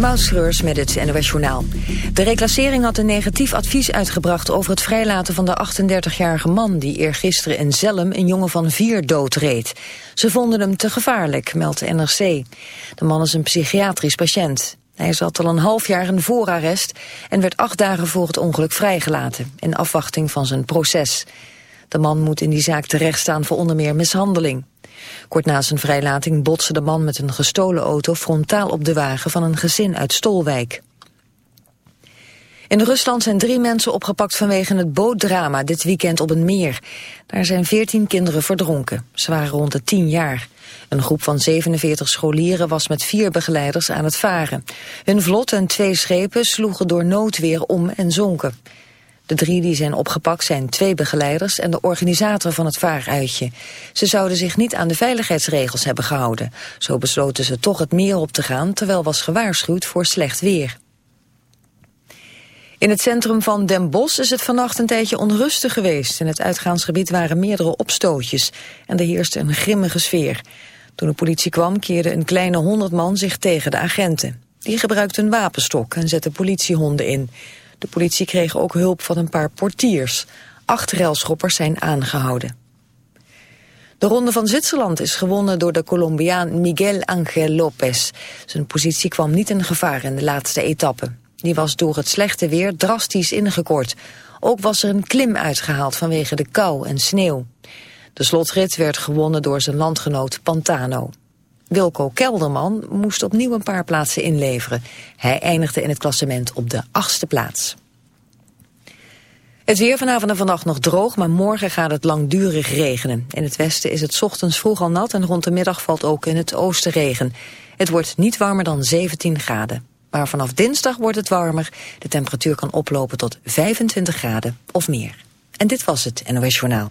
Moutschreurs met het NOS Journaal. De reclassering had een negatief advies uitgebracht over het vrijlaten van de 38-jarige man die eergisteren in Zelm een jongen van vier doodreed. Ze vonden hem te gevaarlijk, meldt NRC. De man is een psychiatrisch patiënt. Hij zat al een half jaar in voorarrest en werd acht dagen voor het ongeluk vrijgelaten, in afwachting van zijn proces. De man moet in die zaak terechtstaan voor onder meer mishandeling. Kort na zijn vrijlating botste de man met een gestolen auto frontaal op de wagen van een gezin uit Stolwijk. In Rusland zijn drie mensen opgepakt vanwege het bootdrama dit weekend op een meer. Daar zijn veertien kinderen verdronken. Ze waren rond de tien jaar. Een groep van 47 scholieren was met vier begeleiders aan het varen. Hun vlot en twee schepen sloegen door noodweer om en zonken. De drie die zijn opgepakt zijn twee begeleiders en de organisator van het vaaruitje. Ze zouden zich niet aan de veiligheidsregels hebben gehouden. Zo besloten ze toch het meer op te gaan, terwijl was gewaarschuwd voor slecht weer. In het centrum van Den Bosch is het vannacht een tijdje onrustig geweest. In het uitgaansgebied waren meerdere opstootjes en er heerste een grimmige sfeer. Toen de politie kwam keerde een kleine honderd man zich tegen de agenten. Die gebruikten een wapenstok en zetten politiehonden in. De politie kreeg ook hulp van een paar portiers. Acht railschoppers zijn aangehouden. De Ronde van Zwitserland is gewonnen door de Colombiaan Miguel Angel Lopez. Zijn positie kwam niet in gevaar in de laatste etappe. Die was door het slechte weer drastisch ingekort. Ook was er een klim uitgehaald vanwege de kou en sneeuw. De slotrit werd gewonnen door zijn landgenoot Pantano. Wilco Kelderman moest opnieuw een paar plaatsen inleveren. Hij eindigde in het klassement op de achtste plaats. Het weer vanavond en vannacht nog droog, maar morgen gaat het langdurig regenen. In het westen is het ochtends vroeg al nat en rond de middag valt ook in het oosten regen. Het wordt niet warmer dan 17 graden. Maar vanaf dinsdag wordt het warmer. De temperatuur kan oplopen tot 25 graden of meer. En dit was het NOS Journaal.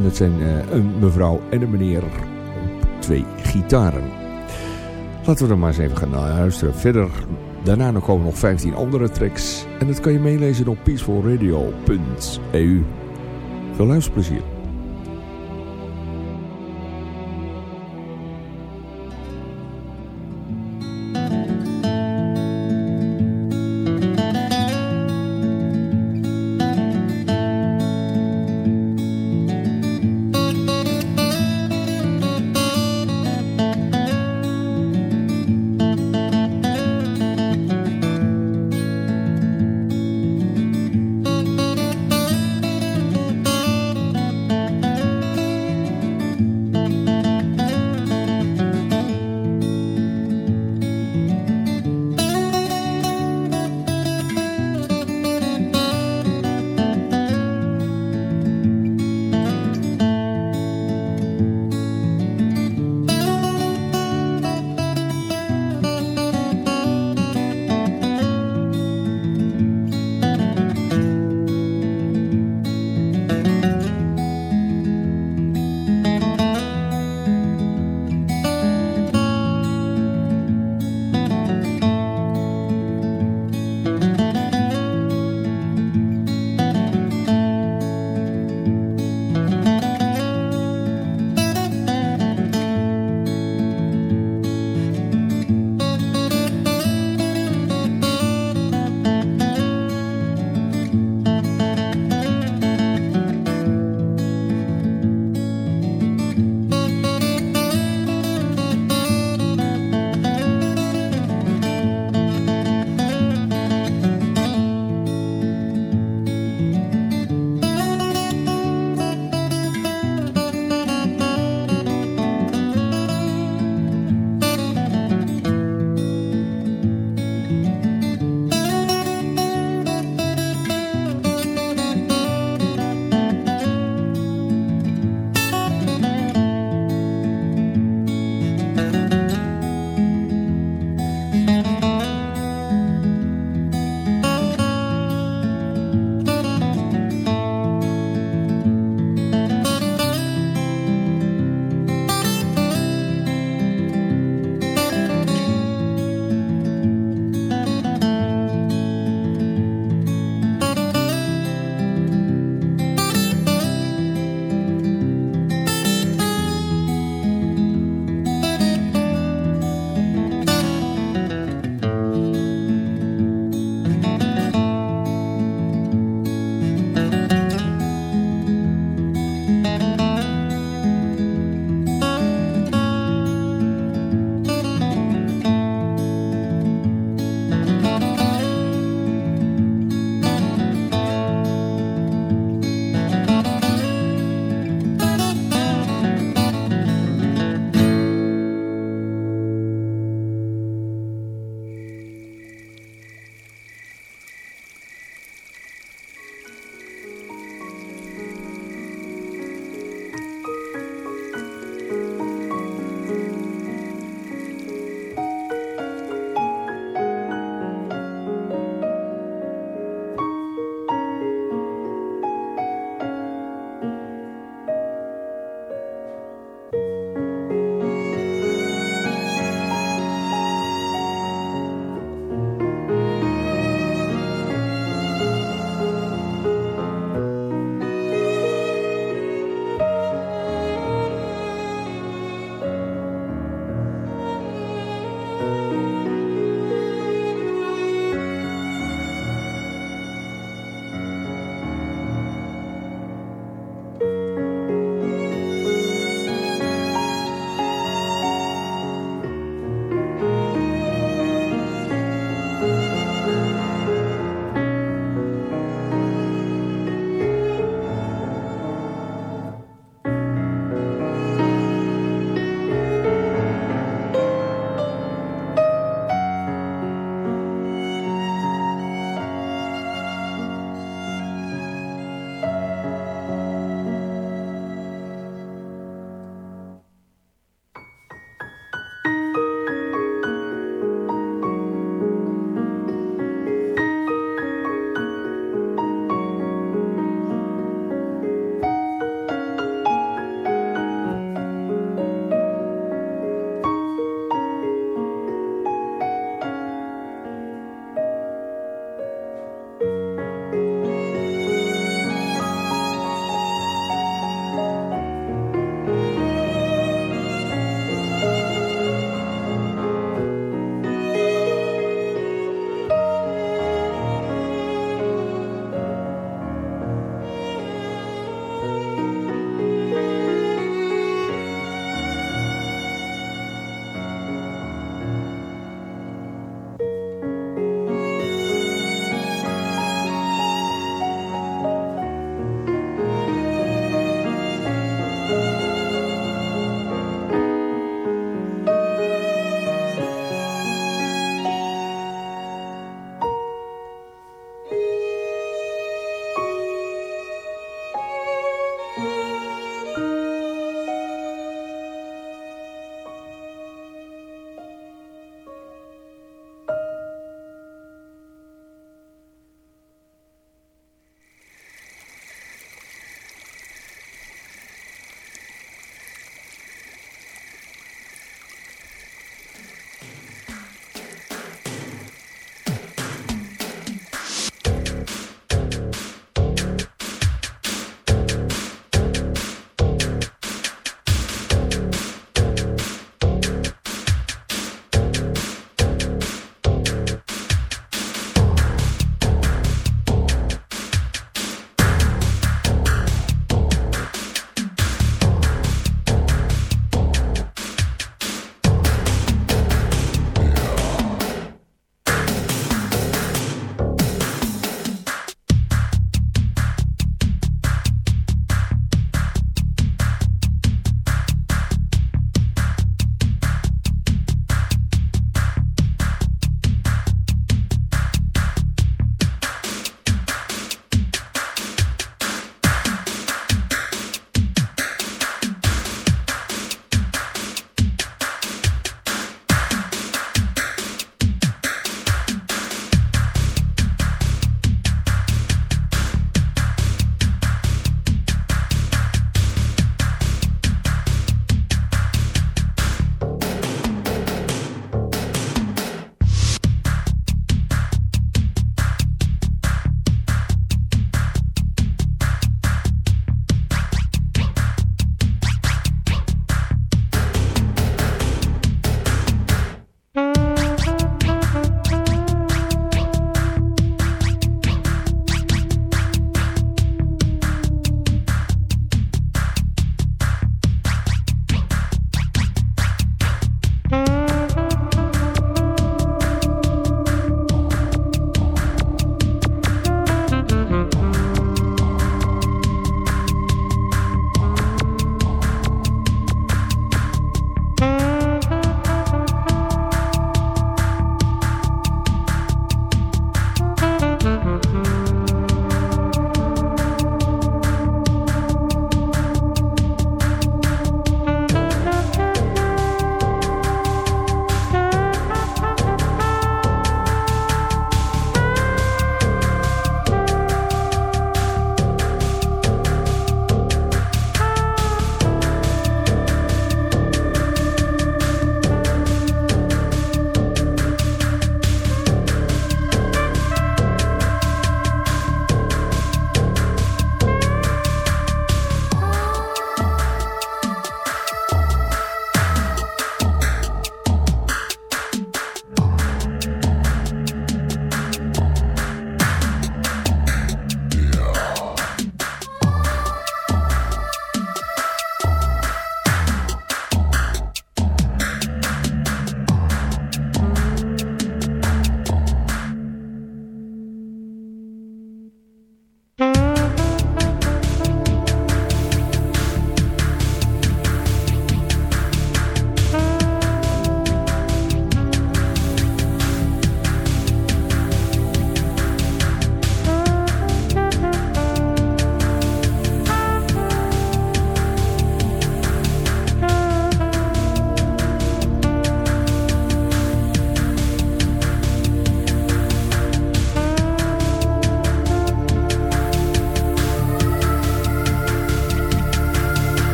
en dat zijn uh, een mevrouw en een meneer op twee gitaren. Laten we dan maar eens even gaan luisteren. Verder, daarna nog komen nog 15 andere tracks. En dat kan je meelezen op peacefulradio.eu. Veel luisterplezier.